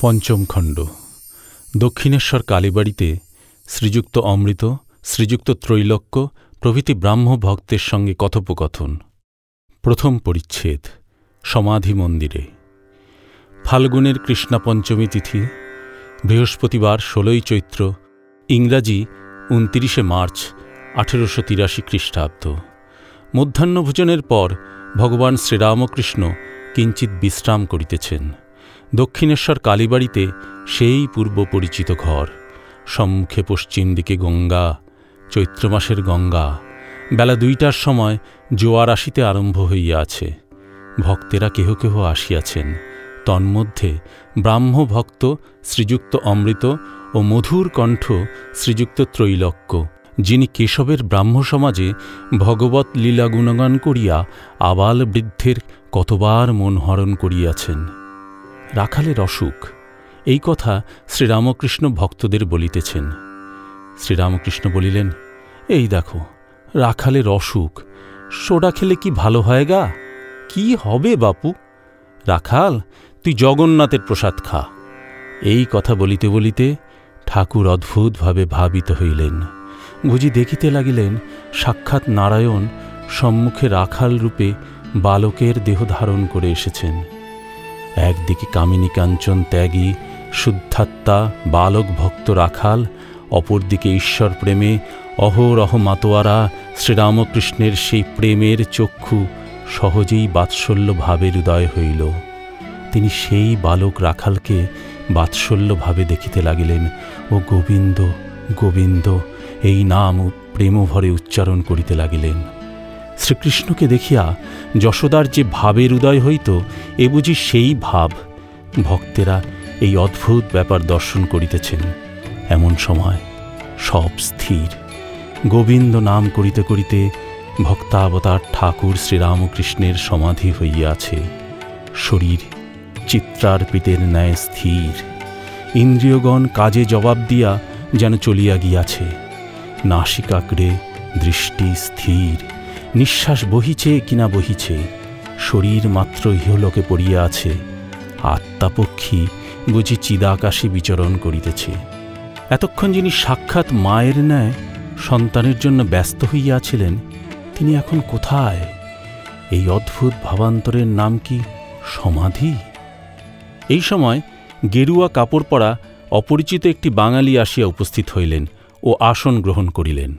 পঞ্চম খণ্ড। দক্ষিণেশ্বর কালীবাড়িতে শ্রীযুক্ত অমৃত, শ্রীযুক্ত ত্রৈলোক্য প্রভৃতি ব্রাহ্ম ভক্তের সঙ্গে কথোপকথন। প্রথম পরিচ্ছেদ, সমাধি মন্দিরে। ফাল্গুনের কৃষ্ণা পঞ্চমী তিথি, বৃহস্পতিবার ষোলোই চৈত্র, ইংরাজি উনতিরিশে মার্চ, আঠেরোশো তিরাশি খ্রিস্টাব্দ। মধ্যাহ্নভোজনের পর ভগবান শ্রীরামকৃষ্ণ কিঞ্চিৎ বিশ্রাম করিতেছেন। দক্ষিণেশ্বর কালীবাড়িতে সেই পূর্ব পরিচিত ঘর। সম্মুখে পশ্চিম দিকে গঙ্গা, চৈত্র মাসের গঙ্গা। বেলা দুইটার সময় জোয়ার আসিতে আরম্ভ হইয়াছে। ভক্তেরা কেহ কেহ আসিয়াছেন। তন্মধ্যে ব্রাহ্মভক্ত শ্রীযুক্ত অমৃত ও মধুর কণ্ঠ শ্রীযুক্ত ত্রৈলক্য, যিনি কেশবের ব্রাহ্ম সমাজে ভগবত লীলা গুণগান করিয়া আবাল বৃদ্ধের কতবার মন হরণ করিয়াছেন। রাখালের অসুখ। এই কথা শ্রীরামকৃষ্ণ ভক্তদের বলিতেছেন। শ্রীরামকৃষ্ণ বলিলেন, এই দেখো, রাখালের অসুখ। সোডা খেলে কি ভালো হয় গা? কি হবে বাপু? রাখাল, তুই জগন্নাথের প্রসাদ খা। এই কথা বলিতে বলিতে ঠাকুর অদ্ভুতভাবে ভাবিত হইলেন। বুঝি দেখিতে লাগিলেন, সাক্ষাৎ নারায়ণ সম্মুখে রাখাল রূপে বালকের দেহ ধারণ করে এসেছেন। একদিকে কামিনী কাঞ্চন ত্যাগী, শুদ্ধাত্মা, বালক ভক্ত রাখাল, অপরদিকে ঈশ্বর প্রেমে অহরহ মাতোয়ারা, শ্রীরামকৃষ্ণের সেই প্রেমের চক্ষু সহজেই বাৎসল্য ভাবের উদয় হইল। তিনি সেই বালক রাখালকে বাৎসল্যভাবে দেখিতে লাগিলেন। ও গোবিন্দ গোবিন্দ, এই নাম প্রেমভরে উচ্চারণ করিতে লাগিলেন। শ্রীকৃষ্ণকে দেখিয়া যশোদার যে ভাবের উদয় হইত, এ বুঝি সেই ভাব। ভক্তেরা এই অদ্ভুত ব্যাপার দর্শন করিতেছেন। এমন সময় সব স্থির। গোবিন্দ নাম করিতে করিতে ভক্তাবতার ঠাকুর শ্রীরামকৃষ্ণের সমাধি হইয়াছে। শরীর চিত্রার্পিতের ন্যায় স্থির। ইন্দ্রিয়গণ কাজে জবাব দিয়া যেন চলিয়া গিয়াছে। নাসিকাগ্রে দৃষ্টি স্থির। নিঃশ্বাস বহিছে কিনা বহিছে, শরীর মাত্র ইহলোকে পড়িয়া আছে, আত্মাপক্ষী বুঝি চিদাকাশে বিচরণ করিতেছে। এতক্ষণ যিনি সাক্ষাৎ মায়ের ন্যায় সন্তানের জন্য ব্যস্ত হইয়াছিলেন, তিনি এখন কোথায়? এই অদ্ভুত ভাবান্তরের নাম কি সমাধি? এই সময় গেরুয়া কাপড় পরা অপরিচিত একটি বাঙালি আসিয়া উপস্থিত হইলেন ও আসন গ্রহণ করিলেন।